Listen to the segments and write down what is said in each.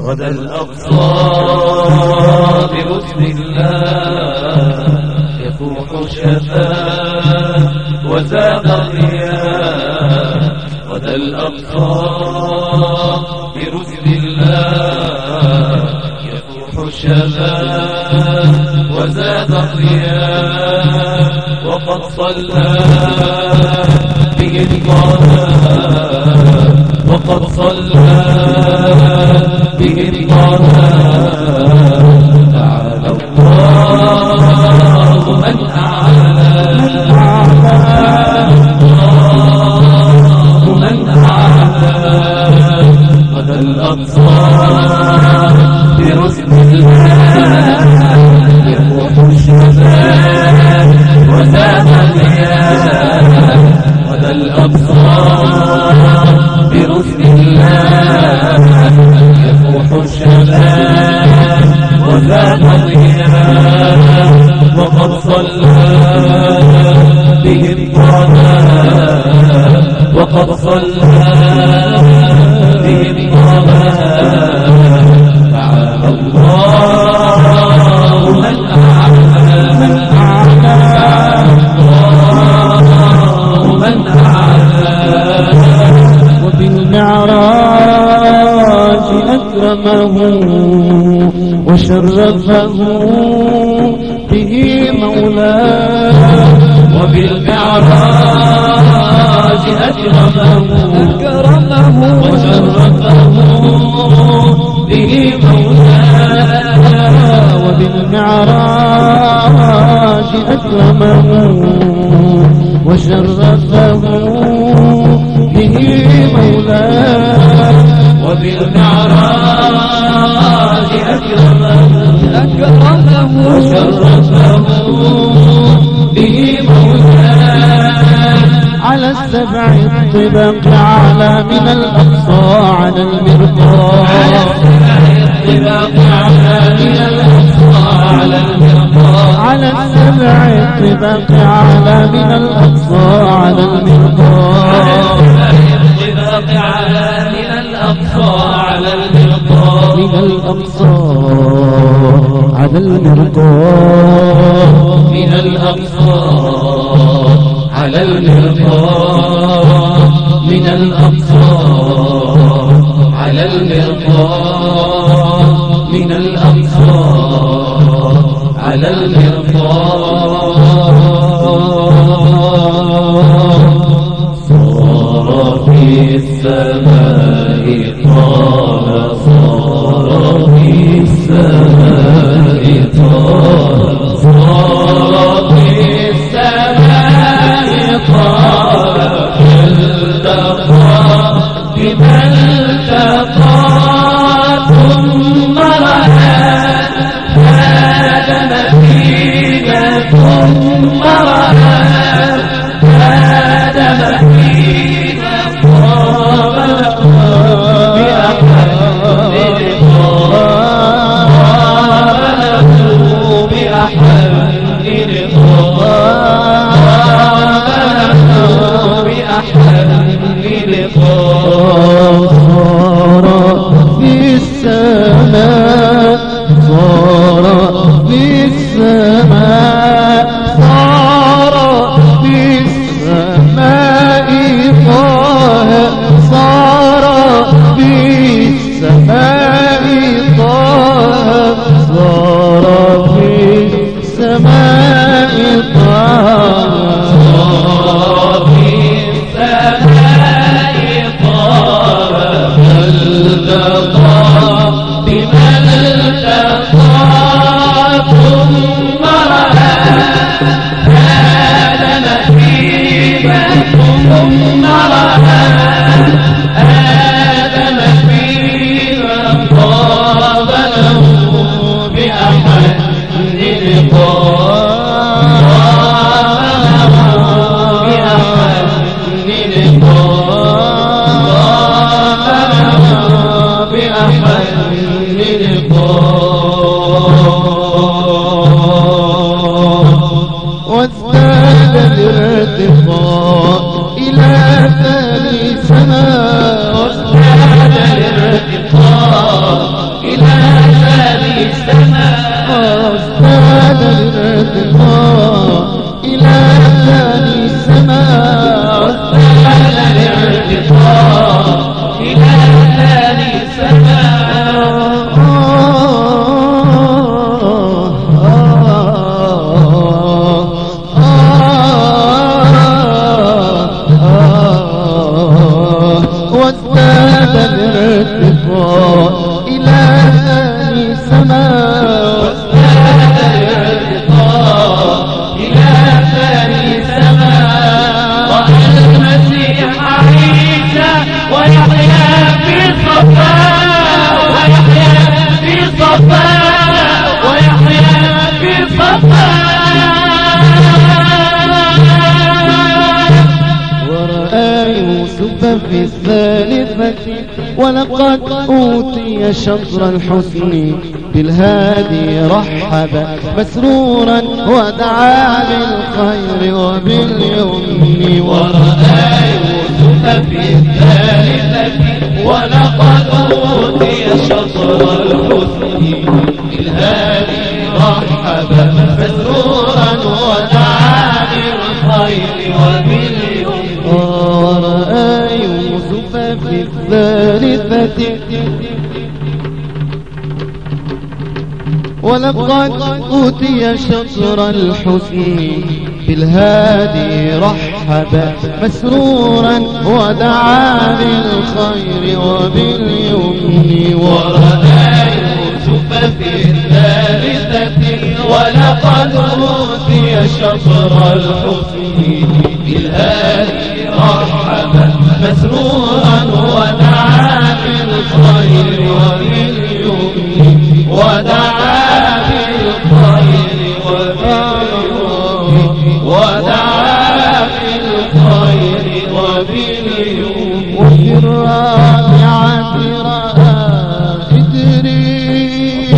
غدا الأقصى بإذن الله يفوح الشفاء وزاد الرياء غدا الأقصى بإذن الله يفوح الشفاء وزاد الرياء وقد صلى به القرآن وقد صلى به القرآن وشرفه به مولاه وبالمعراج أكرمه أكرمه وشرفه به مولاه وبالمعراج أكرمه وشرفه به مولاه وبالمعراج أكرمه وشرفه على السبع الطبق على من الأقصى على المرقى على السبع الطباق على من الأقصى على المرقى. على السبع الطبق على من الأقصى على المرقى الطباق على من الأقصى على المرقى. من الأقصى على المرقى من الأقصى على المرقى من الأقصى على المرقى من الأقصى على المرقى ولقد أوتي شطر الحسن بالهادي رحب مسرورا ودعا بالخير وباليمن ورأى يوسف في الثالثة ولقد أوتي شطر الحسن بالهادي رحب مسرورا ودعا بالخير وباليمن ورأى يوسف في الثالثة ولقد أوتي شطر الحسن بالهادي رحب مسرورا ودعا بالخير وباليمن ورأى يوسف في الثالثة. ولقد أوتي شطر الحسن بالهادي رحبا مسرورا ودعا بالخير وباليمن ودعا بالخير وباليمن ودعا بالخير وباليمن وفي الرابعة رأى إدريس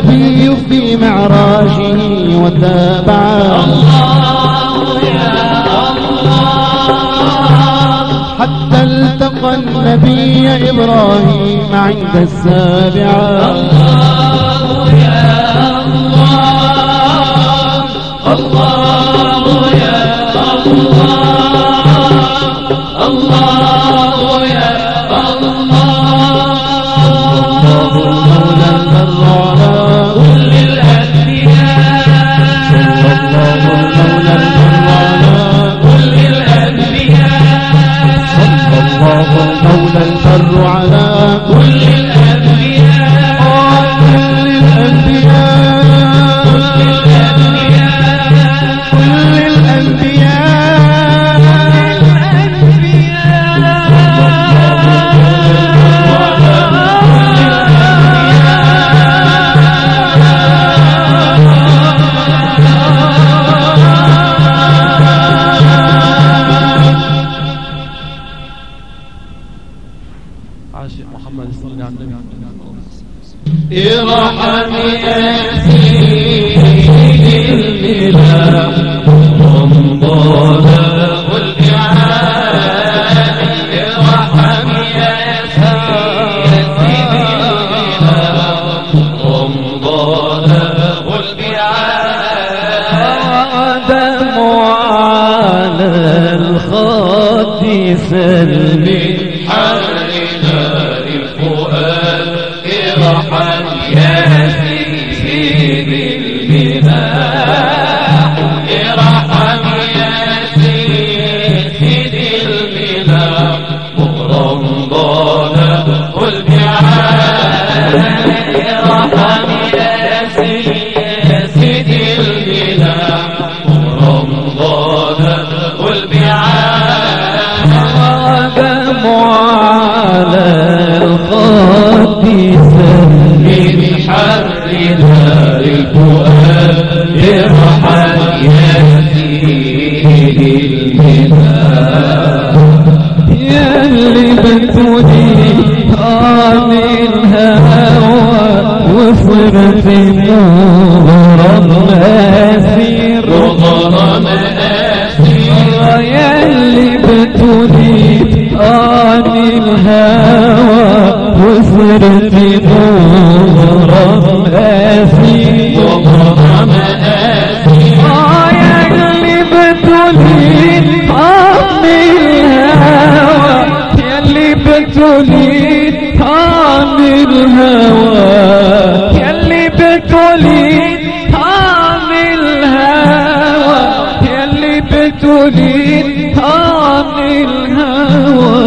النبي في معراجه وتابع. حتى التقى النبي إبراهيم عند السابعة الله. بتولي طعم الهوى يا اللي بتولي طعم الهوى يا اللي بتولي طعم الهوى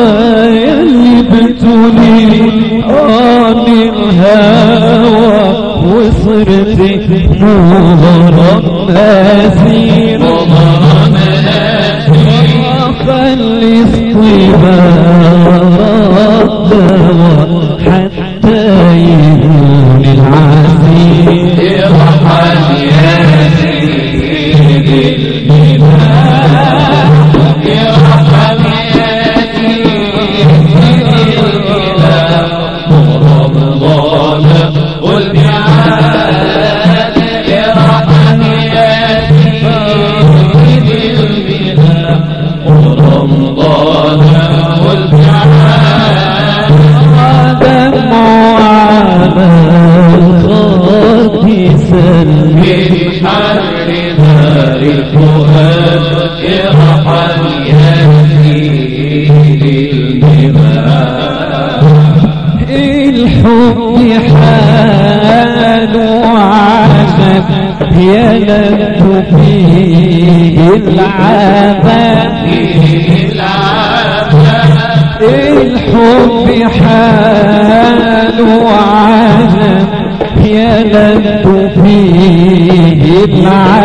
يا اللي بتولي طعم الهوى وصرت مغرم نازير مغرم نازير فلسطيبان دعوانا तुला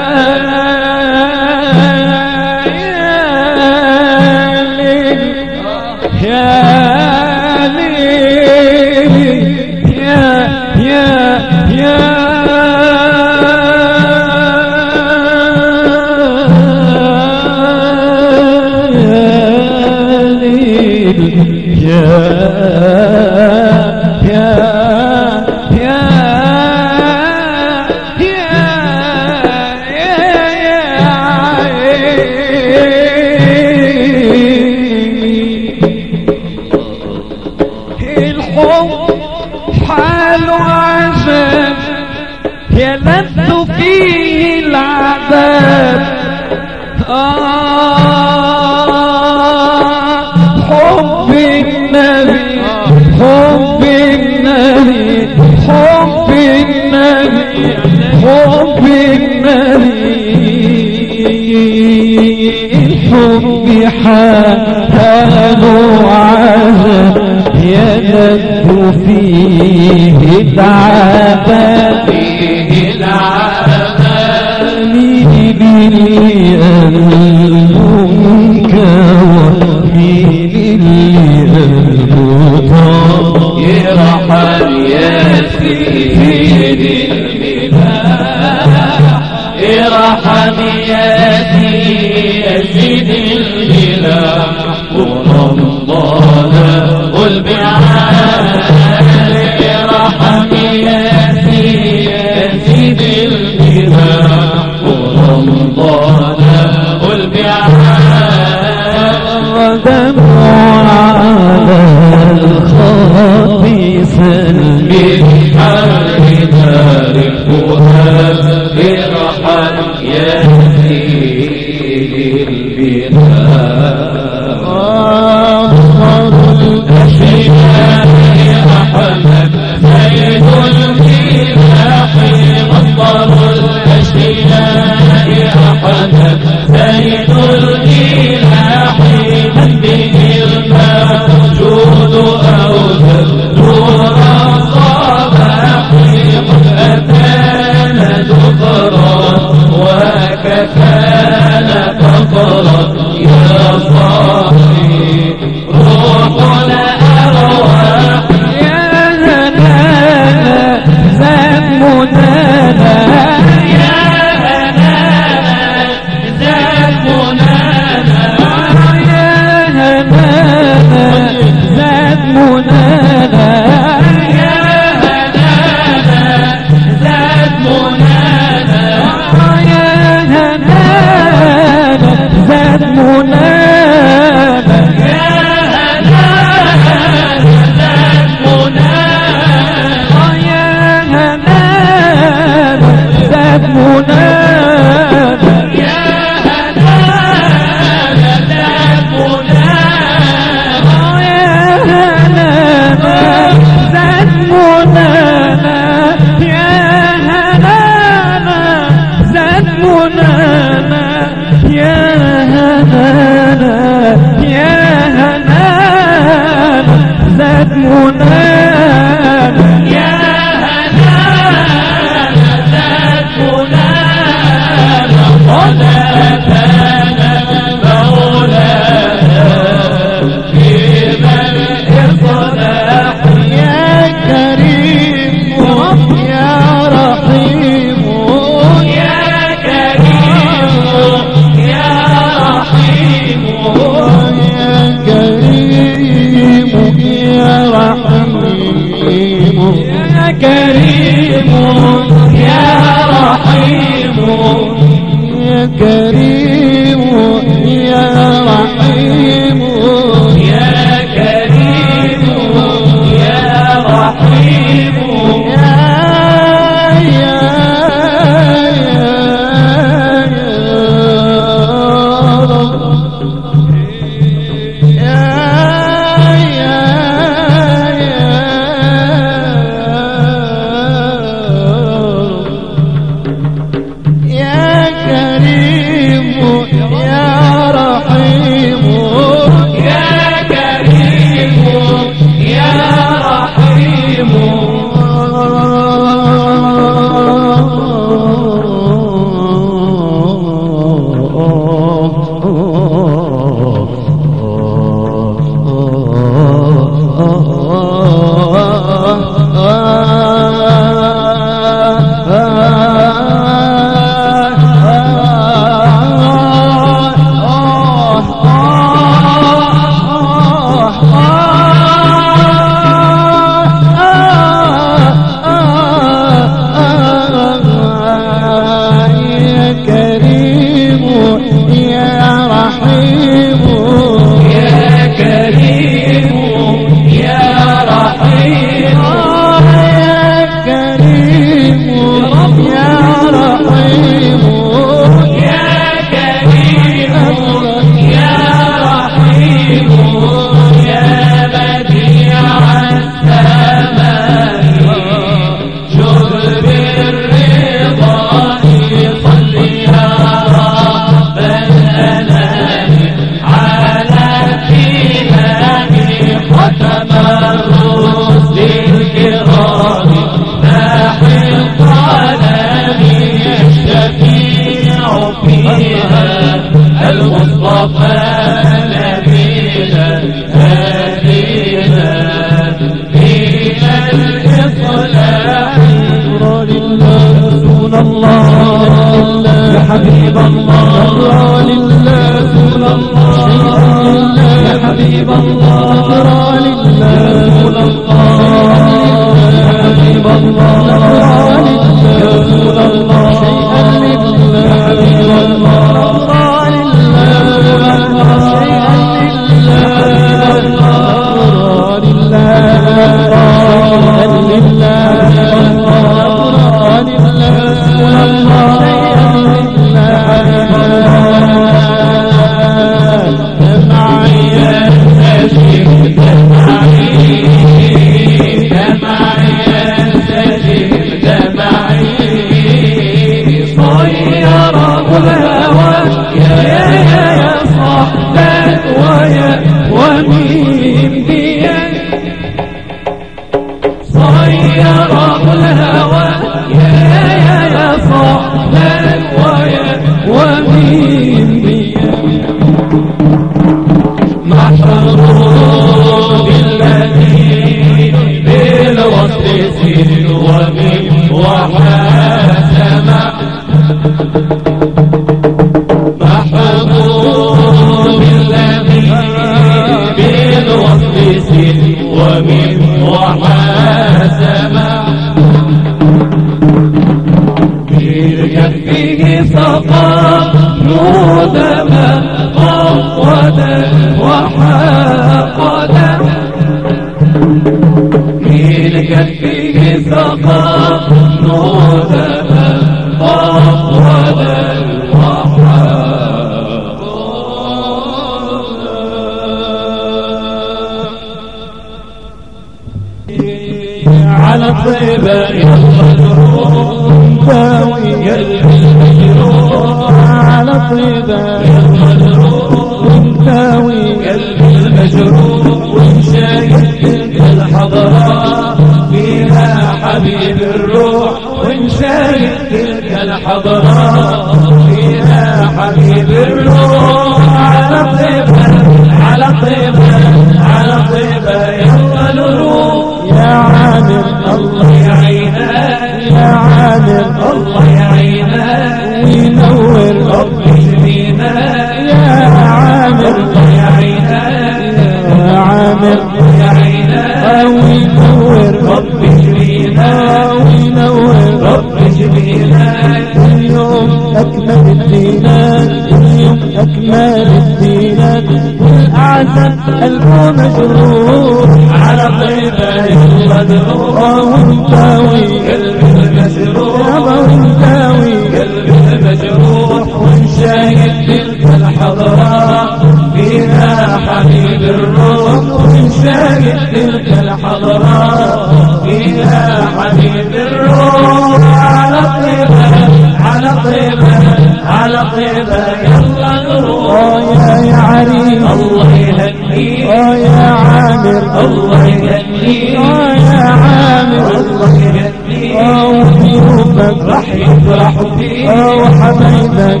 آه يا عريس الله يهنيك آه يا عامر الله يهنيك آه يا عامر الله يهنيك آه وضيوفك راح يفرحوا فيك آه وحبايبك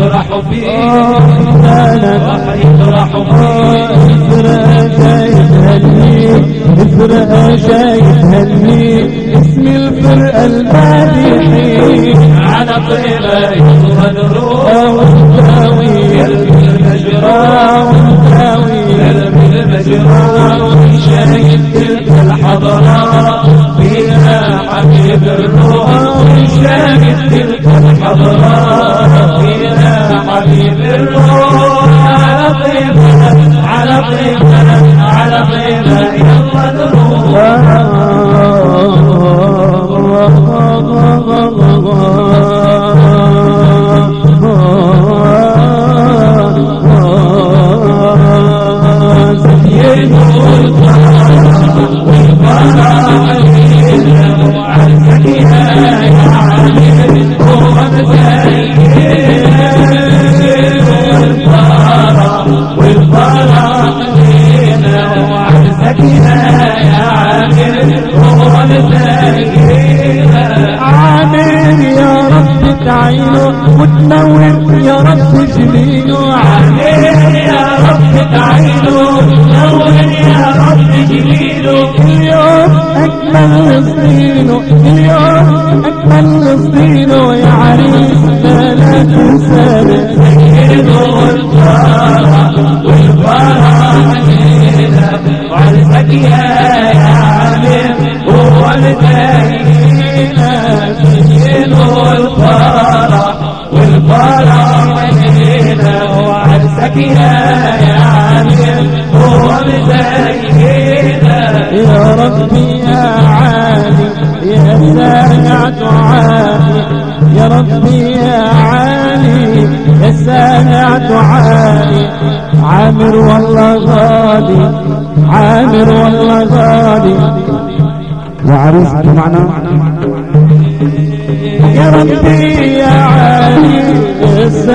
راح فيك آه إنسانك راح يفرحوا فيك الفرقة جاي تهنيك الفرقة جاي تهنيك اسم الفرقة المادحين على طيبة المجروح شاهد تلك فيها حبيب الروح تلك فيها حبيب الروح على طيبة على طيبة على طيبة يلا نروح عامر يا ربي يا عالي يا سامع دعائي يا ربي يا عالي يا سامع دعائي عامر والله غالي عامر والله غالي وعريس معنا يا ربي يا عالي.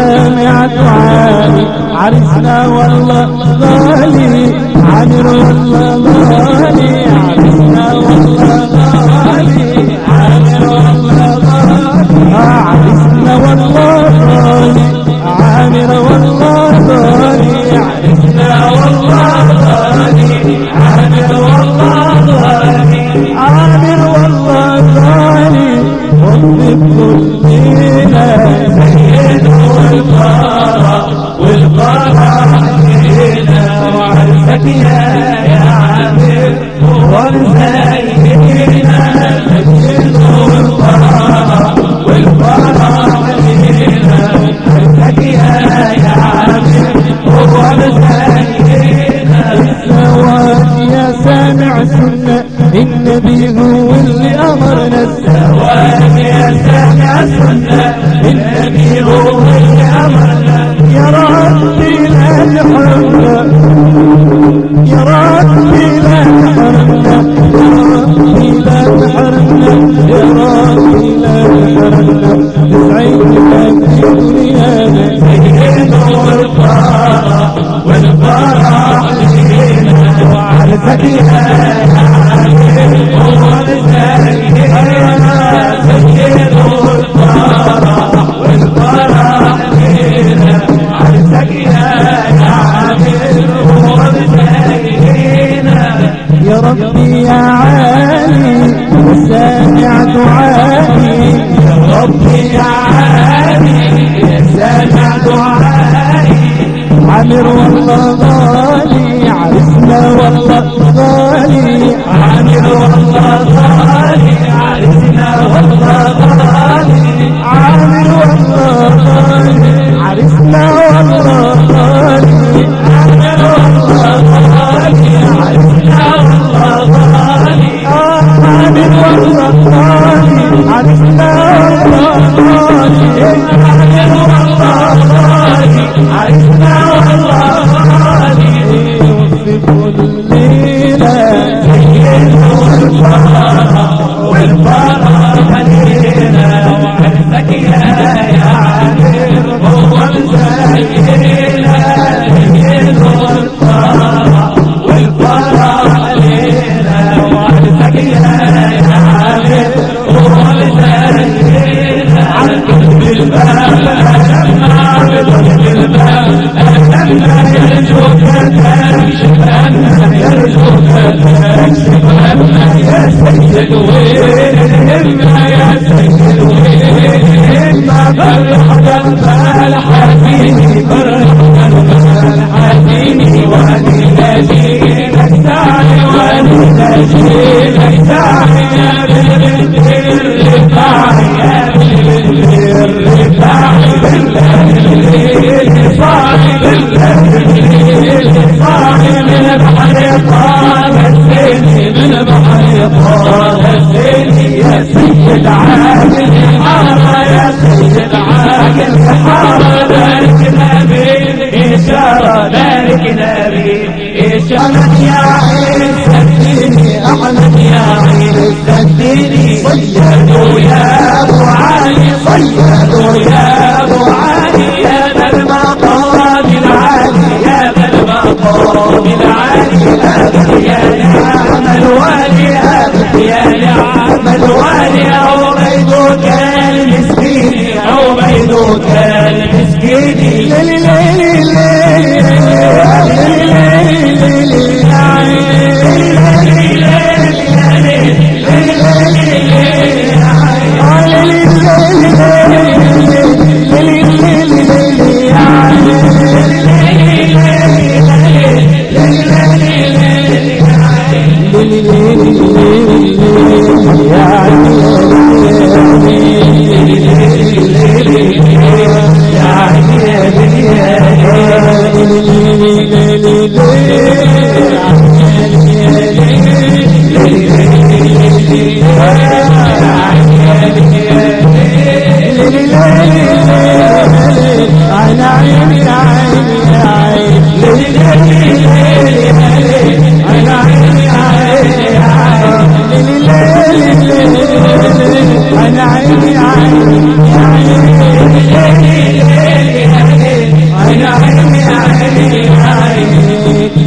يا سامع دعائي عرسنا والله غالي. عامر والله غالي. عرسنا والله غالي. عامر والله غالي. عرسنا والله غالي. عامر والله من بعيطة يا سيد عاقل حارة بارك نبي إشارة بارك نبي إشارة يا عين سديني أحمد يا عين سديني صيدوا يا أبو علي صيدوا يا أبو علي يا الغرام العالي يا نعم الوالي يا نعم الوالي عبيدك المسكين عبيدك المسكين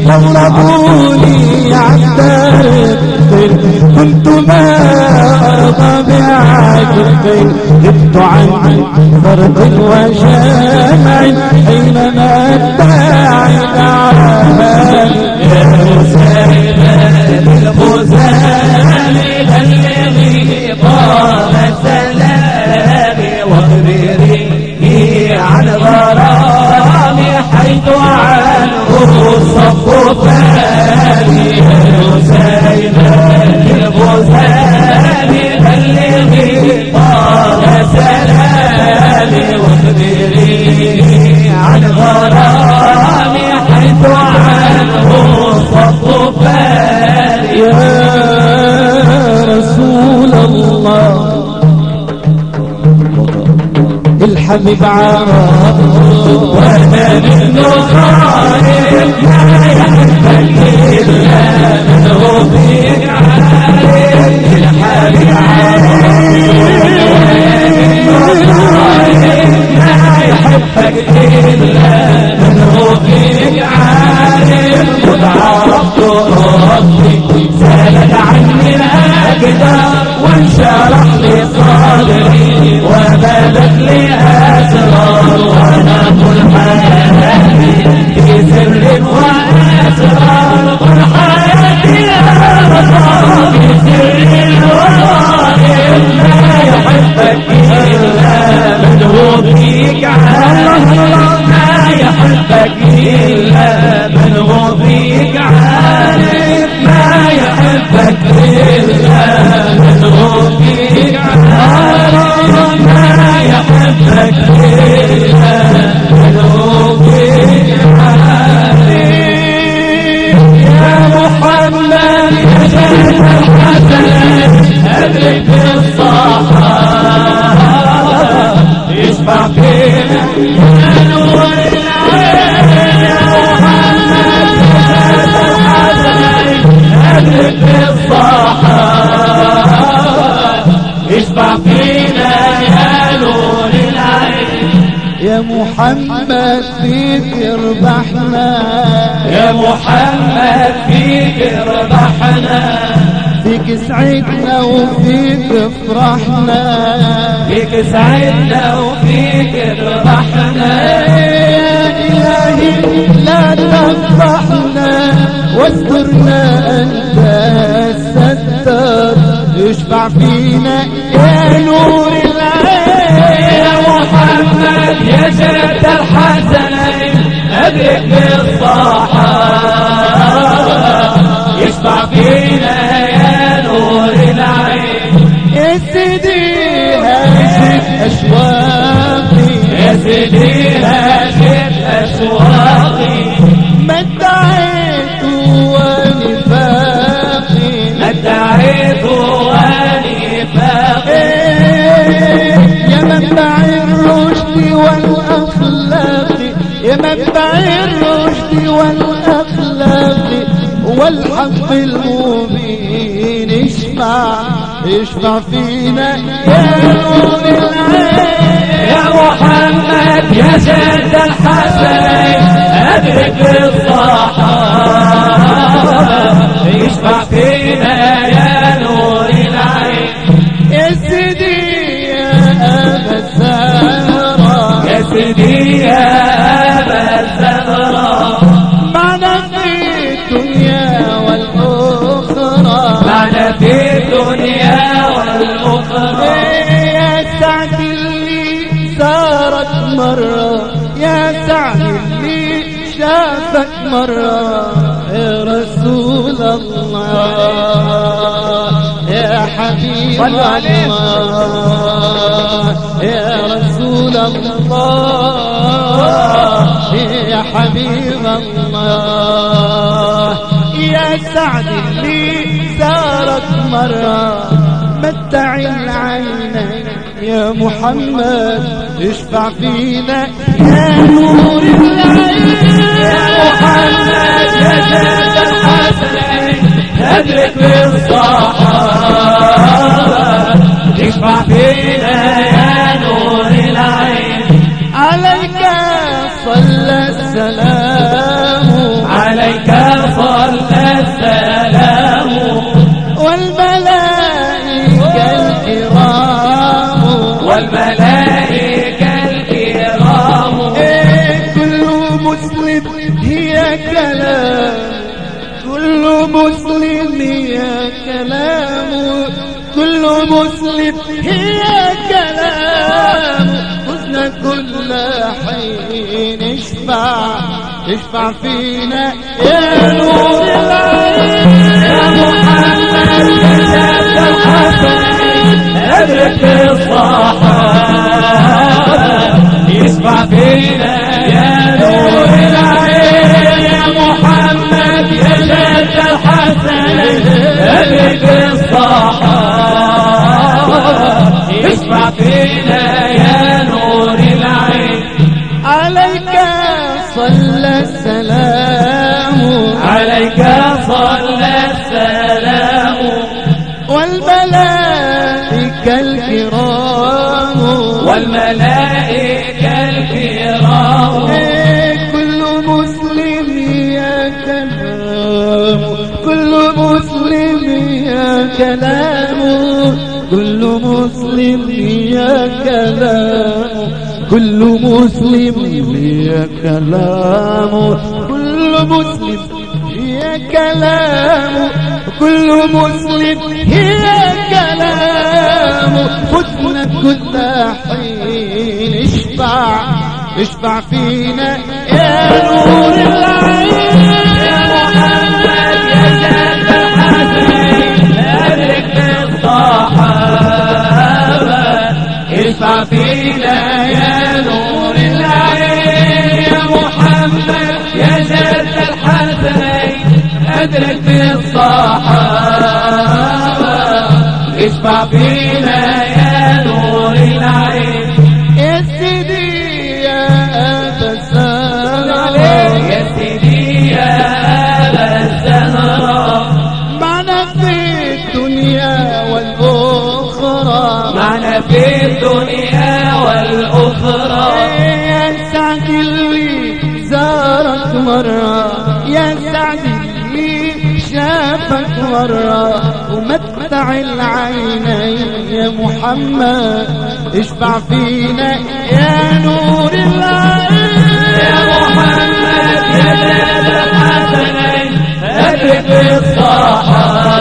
ضربوني عباد كنت ما أرضى عذب الضعن حينما عرب وأنا منه خايف ما يحبك الا من فيك عارف الحبيب يحبك الا من هو فيك عارف ما يحبك الا من هو فيك عارف ما يحبك الا من هو فيك عارف ما يحبك الا من هو فيك عارف يا محمد يا الحسن يا نور العين يا محمد فيك ربحنا. يا محمد فيك ربحنا. فيك سعدنا وفيك فرحنا. فيك سعدنا وفيك ربحنا يا إلهي لا تفضحنا واسترنا أنت الستار اشفع فينا يا نور العين. يا محمد يا جد الحسنين أدرك بالصحابة يشفع فينا يا سيدي هاشف أشواقي يا سيدي هاشم أشواقي ما ادعيت ونفاقي ما ادعيت ونفاقي يا منبع الرشد والأخلاق يا منبع الرشد والأخلاق والحق المبين. اشفع اشفع فينا. يا نور العين يا محمد يا جد الحسنين أدرك الصحابة يشفع فينا يا نور العين. يا سيدي يا أبا الزهراء. يا سيدي يا أبا الزهراء. معنا في الدنيا والأخرى. معنا في مرة يا سعد اللي شافك مرة. يا رسول الله يا حبيب الله. يا رسول الله يا حبيب الله. يا سعد اللي زارك مرة. متع العينين يا محمد اشفع فينا. يا نور العين يا محمد يا جد الحسنين أدرك بالصحابة يشفع فينا يا نور العين. عليك صلى السلام. عليك صلى والملائكة الكرام. إيه كل مسلم هي كلام. كل مسلم هي كلام. كل مسلم هي كلام. حزن كل حين اشفع. اشفع فينا يا نور العين يا محمد يا جد مدرك الصحابة يسمع فينا يا نور العين يا محمد يا جد الحسن. مدرك الصحابة يسمع فينا يا نور العين. عليك صلى السلام. عليك صلى السلام. والملائكة الكرام. كل مسلم يا كلام كل مسلم يا كلام كل مسلم يا كلام كل مسلم يا كلام كل مسلم يا كلام كل مسلم هي كلام فتنا كل حين اشفع اشفع فينا يا نور العين يا محمد يا جد الحسين أدرك بالصحابة اشفع فينا يا نور العين يا محمد يا جد الحسين أدرك بالصحابة اشفع فينا يا نور العين. يا سيدي يا أبا السلام يا سيدي يا أبا الزهراء. معنا في الدنيا والأخرى. معنا في الدنيا والأخرى. يا سعد اللي زارك مرة. يا سعد اللي شافك مرة. العينين يا محمد اشفع فينا يا نور العين يا محمد يا زاد الحسنين أدرك الصحابة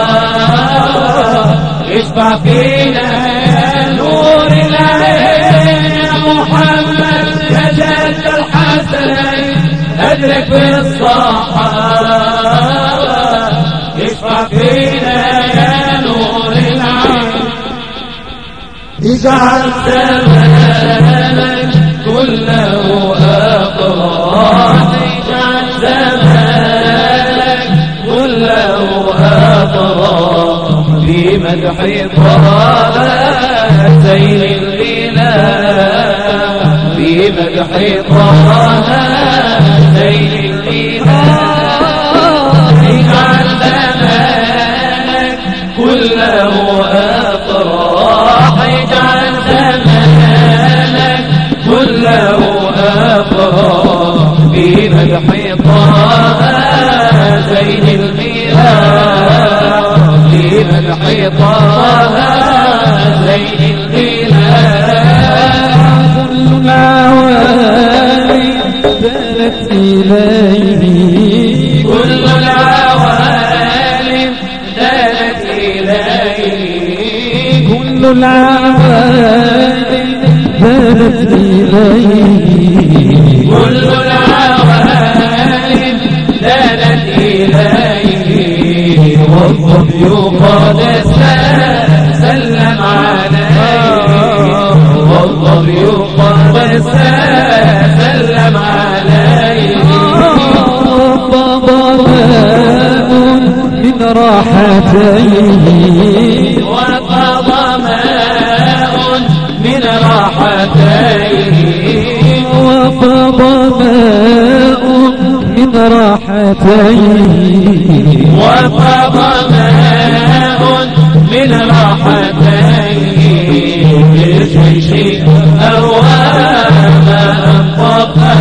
اشفع فينا يا نور العين يا محمد يا الحسنين اجعل زمانك كله اجعل زمانك كله أفراح في مدح طه زين الإله مدح طه زين مدح طه زين في مدح طه زين المياه كل العوالم دلت إليه كل العوالم دانت إليه كل العوالم دلت إليه كل العوالم والظبي قد سلم عليه والظبي قد سلم عليه ضماء من راحتيه وقضى ماء من راحتيه من راحتيه وفض ماء من راحتيه للجيش أروام أنطقها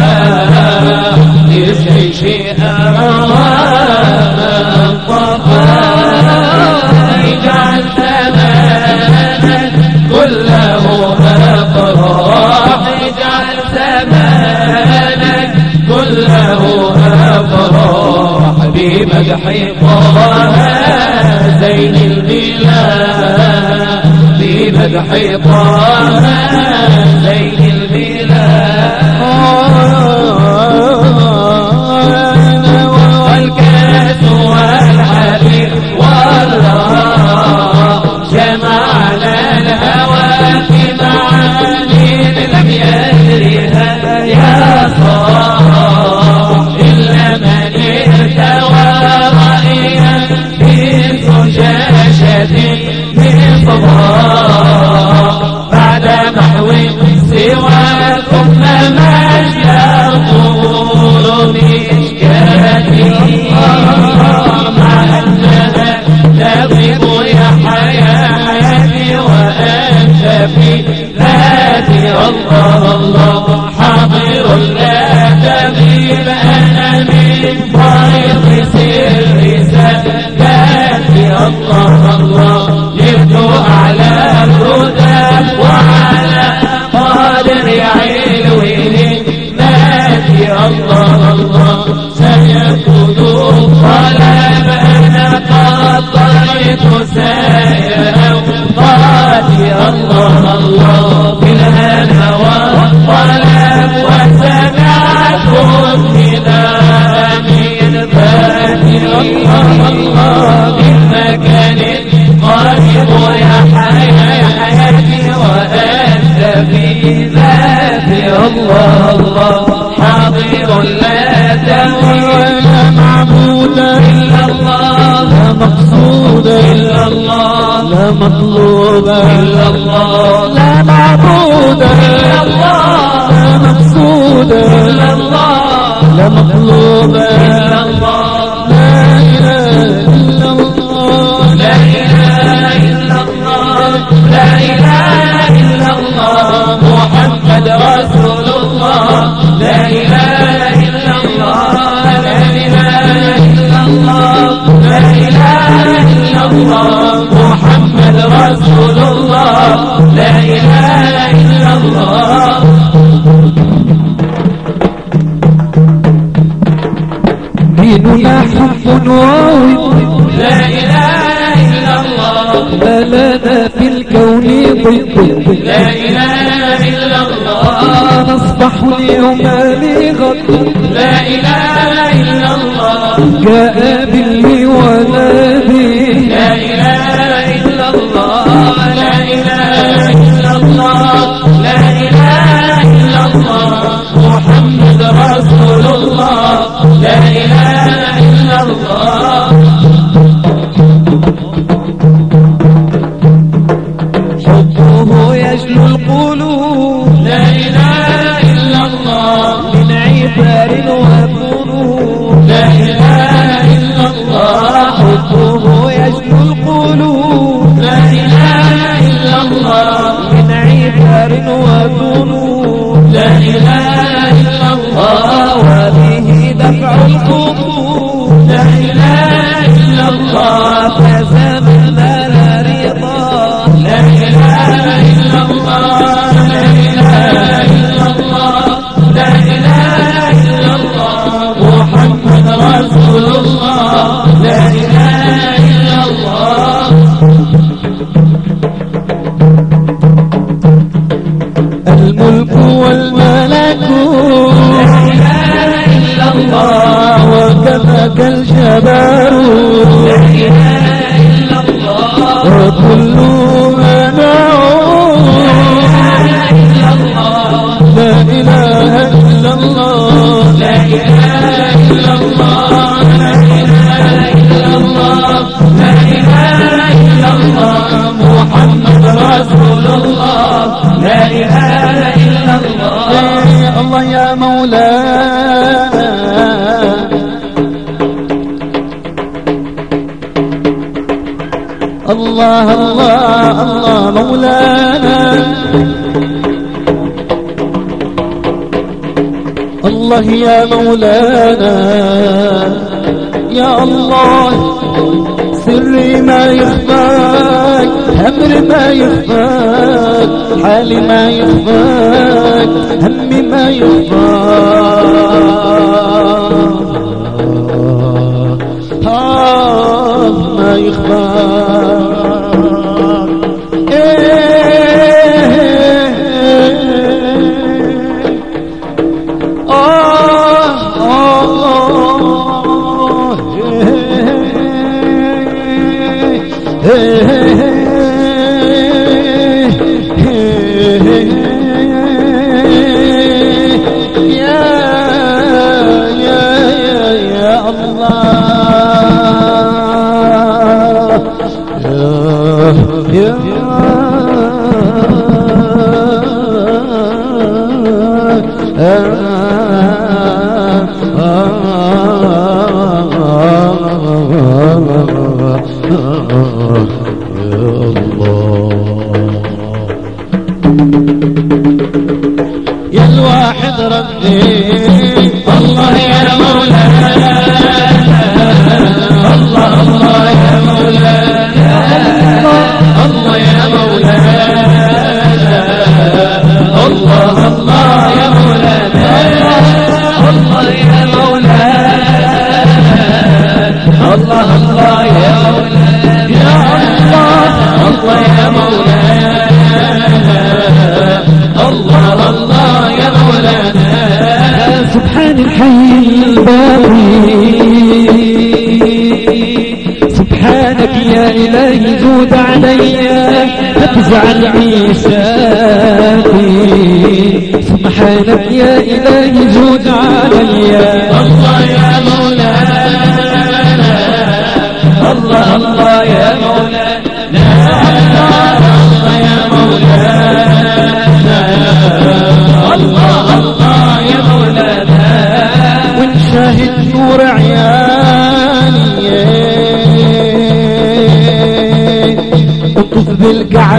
للجيش أروام أنطقها اجعل زمانك كله أفراح كله أفراح بمدح سائر أوقاتي الله الله في الهوى طلب وسمعت كذا من فاتي الله الله الله لا مطلوب إلا الله لا معبود إلا الله لا مقصود إلا الله لا مطلوب إلا الله لا إله إلا الله لا إله إلا الله لا إله إلا الله محمد رسول الله لا إله إلا الله لا إله إلا الله لا إله إلا الله ديننا حب واحد لا إله إلا الله. ما لنا في الكون ضد. لا إله إلا الله. نصبح اليوم لغد لا إله إلا الله. جاء باللي ولدي لا إله وذنوب لا يا مولانا. يا الله سري ما يخفاك أمر ما يخفاك حالي ما يخفاك همي ما يخفاك.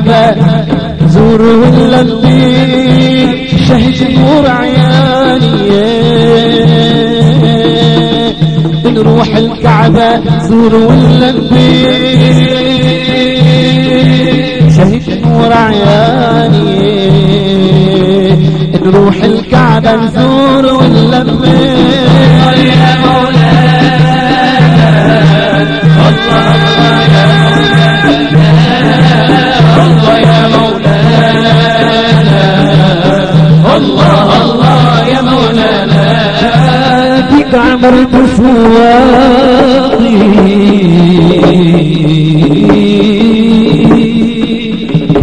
بالكعبة زور ولا شهد نور عياني نروح الكعبة زور ولا شهد نور عياني نروح الكعبة نزور ولا الله الله يا مولانا. فيك عمرت فواقي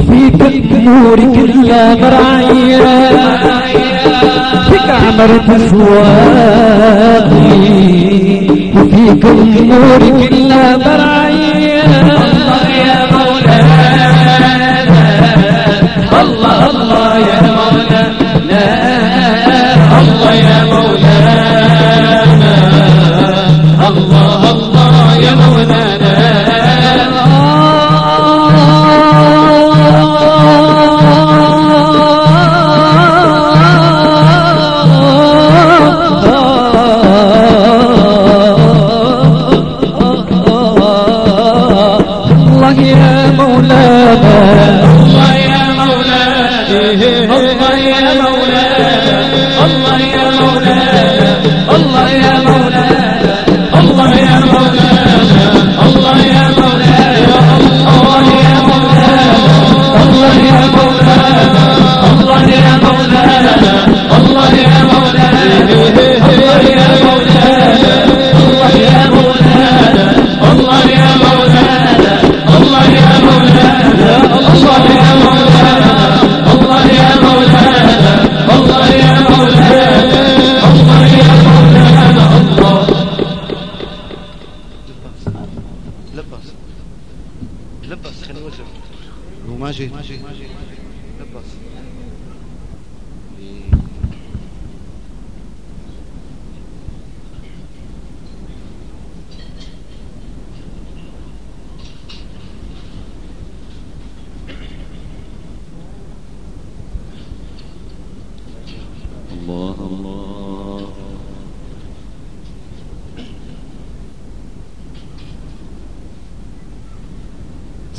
فيك الأمور كلها مرعية فيك عمرت فواقي وفيك الأمور كلها مرعية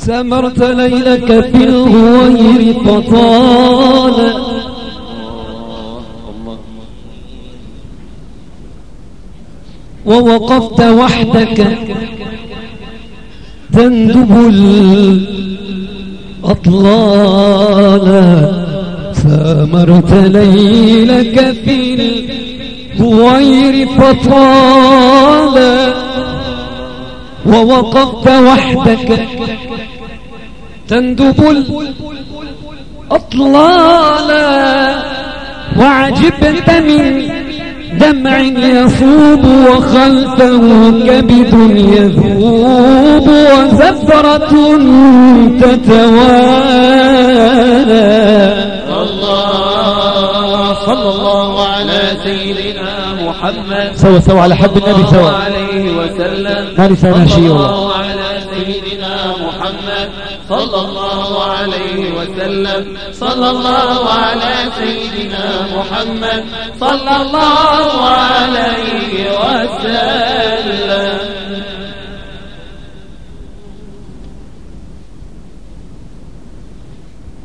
سمرت ليلك في الغوير فطال. ووقفت وحدك تندب الأطلال. سامرت ليلك في الغوير فطال. ووقفت وحدك تندب الأطلال وعجبت من دمع يصوب وخلفه كبد يذوب وزفرة تتوالى. الله صلى الله على سيدنا محمد. سوا سوا على حب النبي صلى الله سوا عليه وسلم. ما صلى والله. الله على سيدنا محمد. صلى الله عليه وسلم. صلى الله على سيدنا محمد. صلى الله عليه وسلم.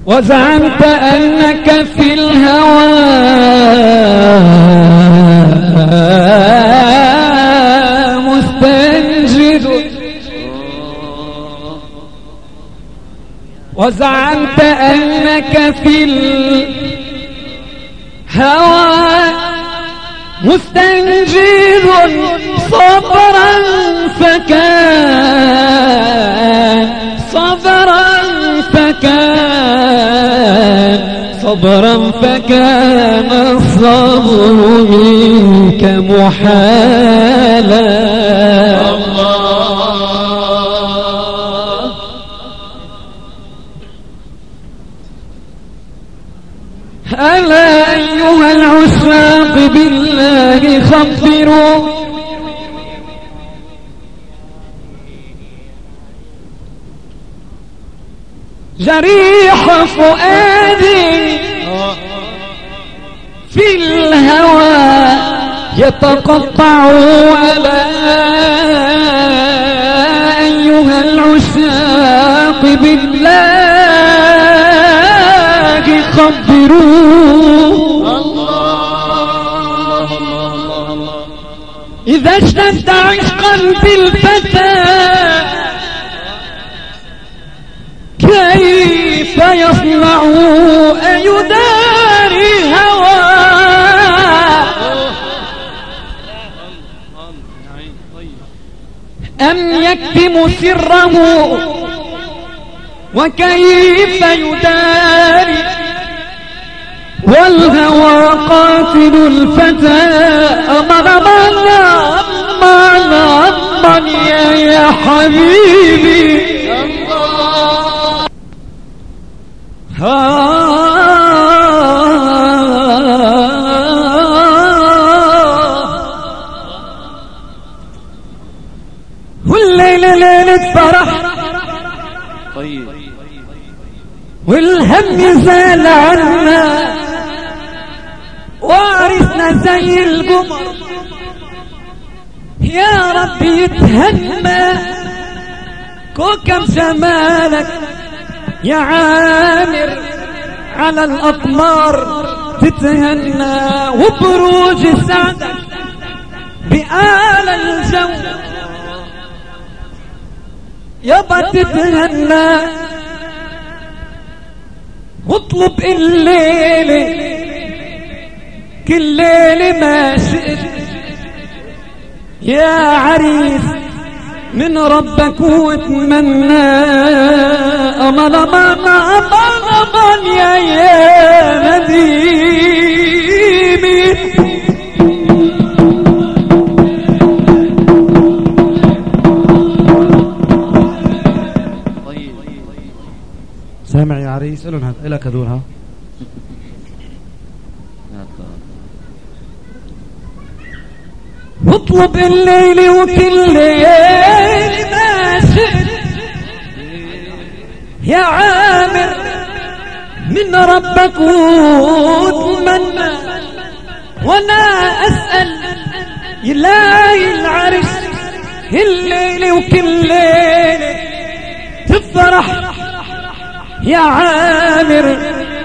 وزعمت أنك في الهوى. وزعمت أنك في الهوى مستنجد صبرا فكان صبرا فكان صبرا فكان الصبر منك محالا. الله. خبروا جريح فؤادي في الهوى يتقطع ولا أيها العشاق بالله. خبروا إذا اشتد عشقا بالفتى كيف يصنع أن يداري هوى أم يكتم سره؟ وكيف يداري والهوى قاتل الفتى أمر من أمن أمن يا, يا حبيبي؟ يا عامر على الأقمار تتهنى وبروج سعدك بآل الجو. يابا تتهنى واطلب الليلة كل ليلة ما شئت. يا عريس من ربك واتمنى أمل يا يا نديمي طيب سامع يا عريس لهم هذا. لك هذول ها؟ واطلب الليل وكل ليل يا عامر من ربك واتمنى وأنا أسأل يلاقي العرش الليل وكل ليل تفرح يا عامر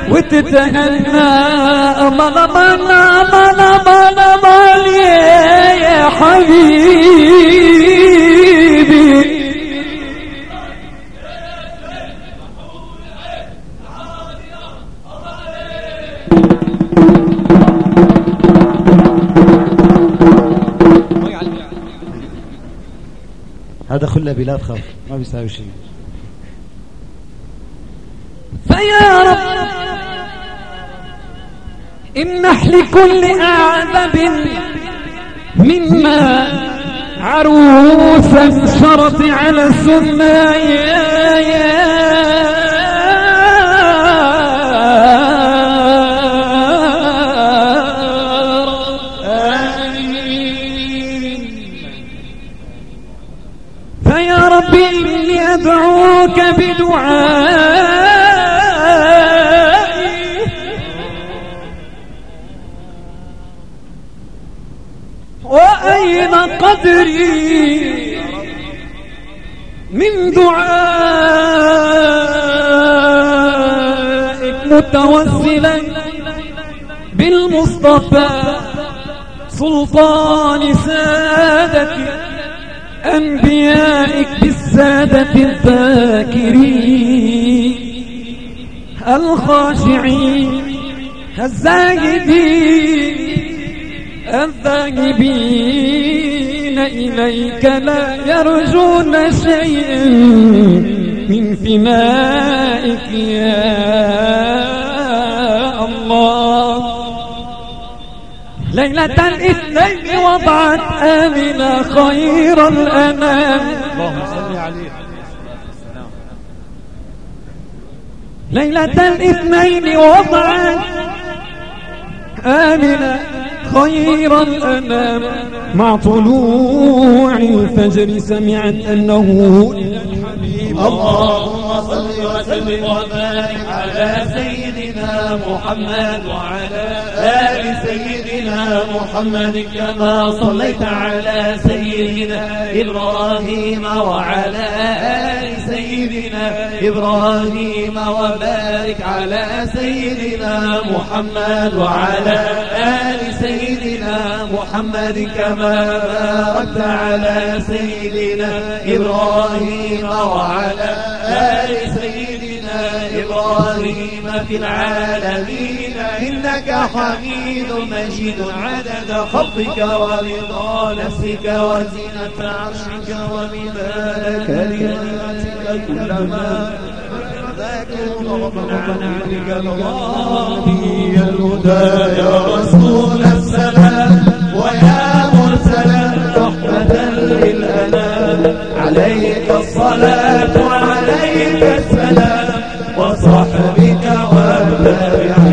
وتتهنى. امل امل امل امل امل خلة بلاد خاف ما بيساوي شيء. فيا رب امنح لكل أعذب مما عروسا شرط على السنة يا يا قدري من دعائك متوسلا بالمصطفى سلطان سادتي أنبيائك بالسادة الذاكرين الخاشعين الزاهدين الذاهبين. إليك لا يرجون شيئا من فنائك يا الله. ليلة الاثنين وضعت آمنة خير الأنام. اللهم صل عليه. ليلة الاثنين وضعت آمنة خير الأنام مع طلوع الفجر سمعت أنه اللهم صل وسلم وبارك على سيدنا محمد وعلى آل سيدنا محمد كما صليت على سيدنا إبراهيم وعلى آل إبراهيم وبارك على سيدنا محمد وعلى آل سيدنا محمد كما باركت على سيدنا إبراهيم وعلى آل سيدنا إبراهيم. في العالمين. إنك حميد مجيد عدد خلقك ورضا نفسك وزينة عرشك ومداد كلماتك كلما ربنا عليك الغالي الهدى. يا رسول السلام ويا مرسلا رحمة للأنام. عليك الصلاة وعليك السلام. وصحبك والتابعين